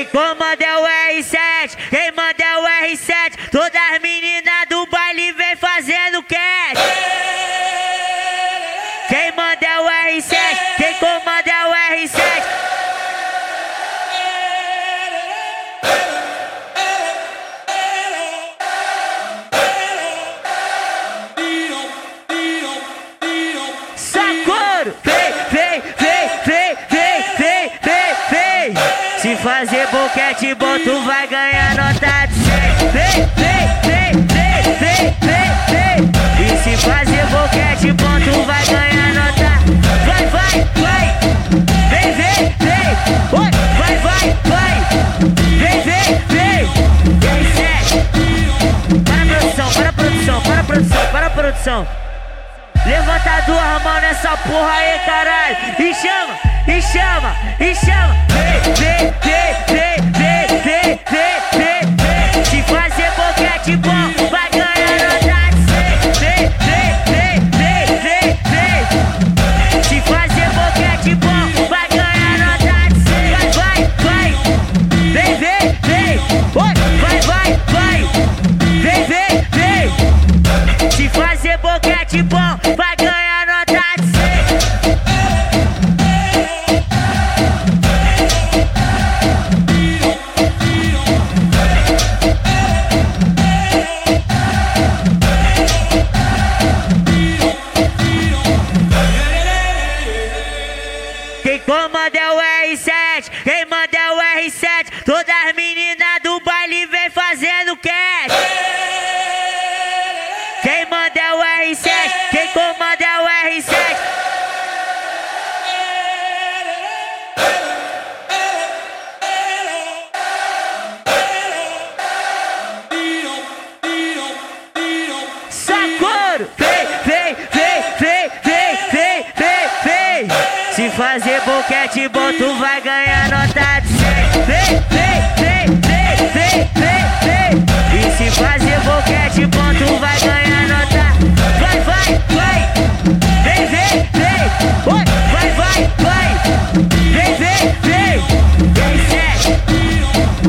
Quem comanda é o R7, quem manda é o R7. Todas as meninas do baile vem fazendo cash. Quem manda é o R7, quem comanda fazer boquete bom, vai ganhar nota de 100. Vem, vem, vem, vem, vem, vem, vem. E se fazer boquete bom, vai ganhar nota. Vai, vai, vai. Vem, vem, vem. Oi, vai, vai, vai. Vem, vem, vem. Aí, sete. Para a produção, para a produção, para a produção, para a produção. Levanta duas mãos nessa porra aí, caralho. E chama, boquete bom, vai ganhar nota de 100. Quem comanda é o R7, quem manda é o R7. Todas fazer boquete bom, tu vai ganhar nota de 100. Vem, vem, vem, vem, vem, vem, vem. E se fazer boquete bom, tu vai ganhar nota. Vai, vai, vai. Vem, vem, vem. Oi, vai, vai, vai. Vem, vem, vem. Aí, sete.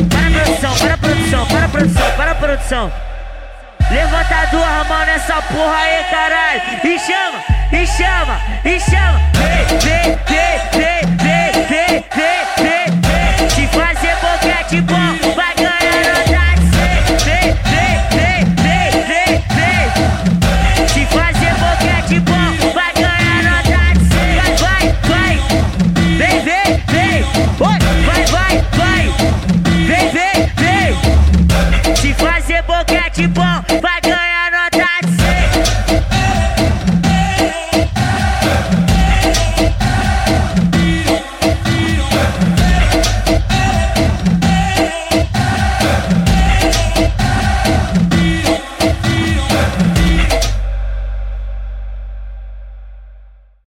Para a produção, para a produção, para a produção, para a produção. Levanta duas mãos nessa porra aí, caralho. E chama, e chama, e chama.